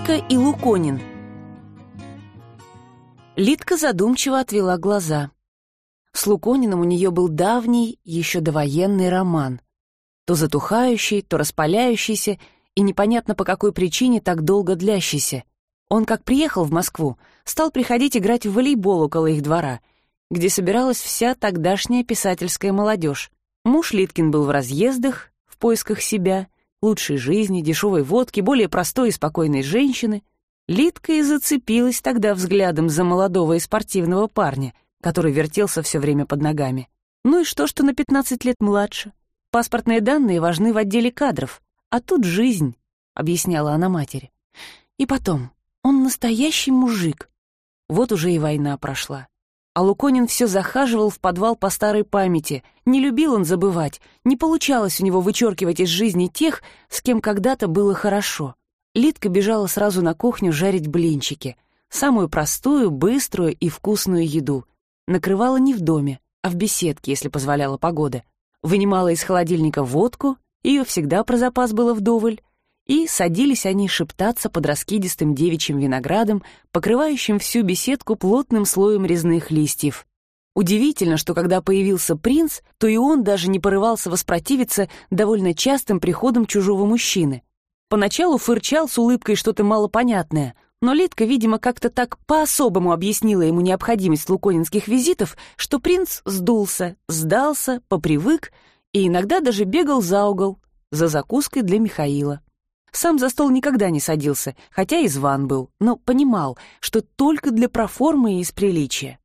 Литка и Луконин. Литка задумчиво отвела глаза. С Лукониным у нее был давний, еще довоенный роман. То затухающий, то распаляющийся и непонятно по какой причине так долго длящийся. Он, как приехал в Москву, стал приходить играть в волейбол около их двора, где собиралась вся тогдашняя писательская молодежь. Муж Литкин был в разъездах, в поисках себя, лучшей жизни, дешевой водки, более простой и спокойной женщины. Литка и зацепилась тогда взглядом за молодого и спортивного парня, который вертелся все время под ногами. Ну и что, что на 15 лет младше? Паспортные данные важны в отделе кадров, а тут жизнь, объясняла она матери. И потом, он настоящий мужик. Вот уже и война прошла. А Луконин все захаживал в подвал по старой памяти. Не любил он забывать. Не получалось у него вычеркивать из жизни тех, с кем когда-то было хорошо. Литка бежала сразу на кухню жарить блинчики. Самую простую, быструю и вкусную еду. Накрывала не в доме, а в беседке, если позволяла погода. Вынимала из холодильника водку, ее всегда про запас было вдоволь, и садились они шептаться под раскидистым девичьим виноградом, покрывающим всю беседку плотным слоем резных листьев. Удивительно, что когда появился принц, то и он даже не порывался воспротивиться довольно частым приходам чужого мужчины. Поначалу фырчал с улыбкой что-то малопонятное, но Литка, видимо, как-то так по-особому объяснила ему необходимость луконинских визитов, что принц сдулся, сдался, попривык и иногда даже бегал за угол, за закуской для Михаила. Сам за стол никогда не садился, хотя и зван был, но понимал, что только для проформы и из приличия.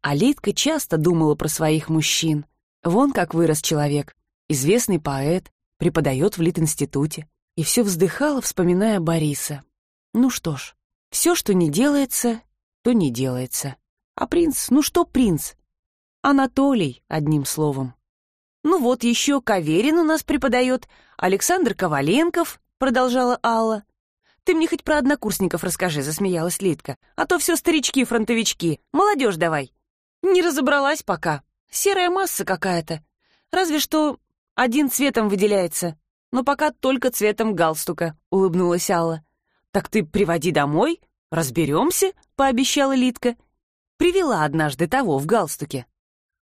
А Литка часто думала про своих мужчин. Вон как вырос человек, известный поэт, преподает в Литинституте. И все вздыхала, вспоминая Бориса. Ну что ж, все, что не делается, то не делается. А принц, ну что принц? Анатолий, одним словом. Ну вот еще Каверин у нас преподает, Александр Коваленков, — продолжала Алла. «Ты мне хоть про однокурсников расскажи», — засмеялась Литка. «А то все старички-фронтовички. Молодежь давай». «Не разобралась пока. Серая масса какая-то. Разве что один цветом выделяется. Но пока только цветом галстука», — улыбнулась Алла. «Так ты приводи домой, разберемся», — пообещала Литка. Привела однажды того в галстуке.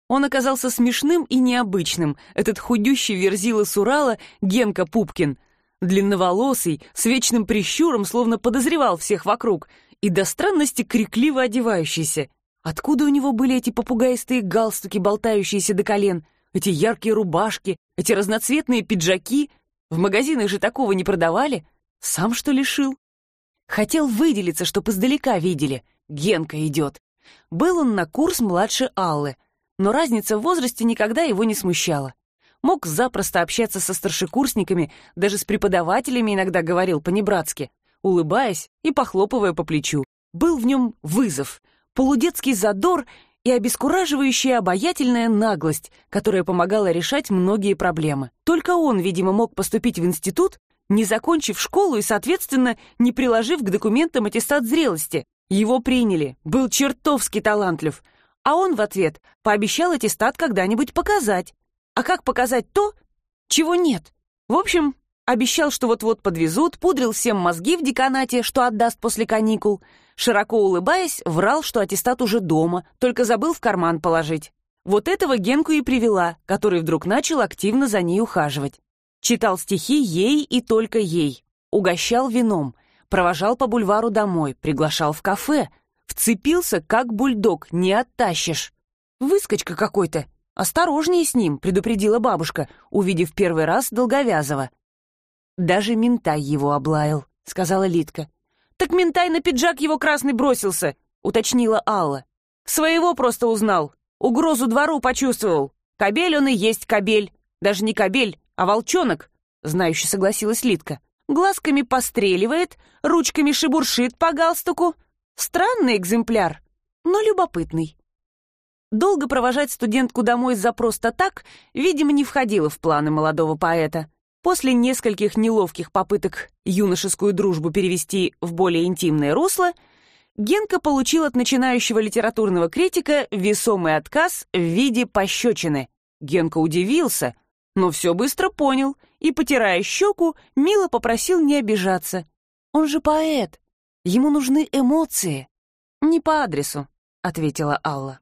Он оказался смешным и необычным, этот худющий верзила с Урала Генка Пупкин, длинноволосый, с вечным прищуром, словно подозревал всех вокруг, и до странности крикливо одевающийся. Откуда у него были эти попугаистые галстуки, болтающиеся до колен, эти яркие рубашки, эти разноцветные пиджаки? В магазинах же такого не продавали. Сам что ли шил? Хотел выделиться, чтоб издалека видели. Генка идет. Был он на курс младше Аллы, но разница в возрасте никогда его не смущала мог запросто общаться со старшекурсниками, даже с преподавателями иногда говорил по-небратски, улыбаясь и похлопывая по плечу. Был в нем вызов, полудетский задор и обескураживающая обаятельная наглость, которая помогала решать многие проблемы. Только он, видимо, мог поступить в институт, не закончив школу и, соответственно, не приложив к документам аттестат зрелости. Его приняли, был чертовски талантлив, а он в ответ пообещал аттестат когда-нибудь показать. А как показать то, чего нет? В общем, обещал, что вот-вот подвезут, пудрил всем мозги в деканате, что отдаст после каникул. Широко улыбаясь, врал, что аттестат уже дома, только забыл в карман положить. Вот этого Генку и привела, который вдруг начал активно за ней ухаживать. Читал стихи ей и только ей. Угощал вином, провожал по бульвару домой, приглашал в кафе. Вцепился, как бульдог, не оттащишь. Выскочка какой-то, «Осторожнее с ним», — предупредила бабушка, увидев первый раз Долговязова. «Даже ментай его облаял», — сказала Литка. «Так ментай на пиджак его красный бросился», — уточнила Алла. «Своего просто узнал. Угрозу двору почувствовал. Кобель он и есть кобель. Даже не кобель, а волчонок», — знающе согласилась Литка. «Глазками постреливает, ручками шебуршит по галстуку. Странный экземпляр, но любопытный». Долго провожать студентку домой за просто так, видимо, не входило в планы молодого поэта. После нескольких неловких попыток юношескую дружбу перевести в более интимное русло, Генка получил от начинающего литературного критика весомый отказ в виде пощечины. Генка удивился, но все быстро понял и, потирая щеку, мило попросил не обижаться. Он же поэт, Ему нужны эмоции. «Не по адресу», — ответила Алла.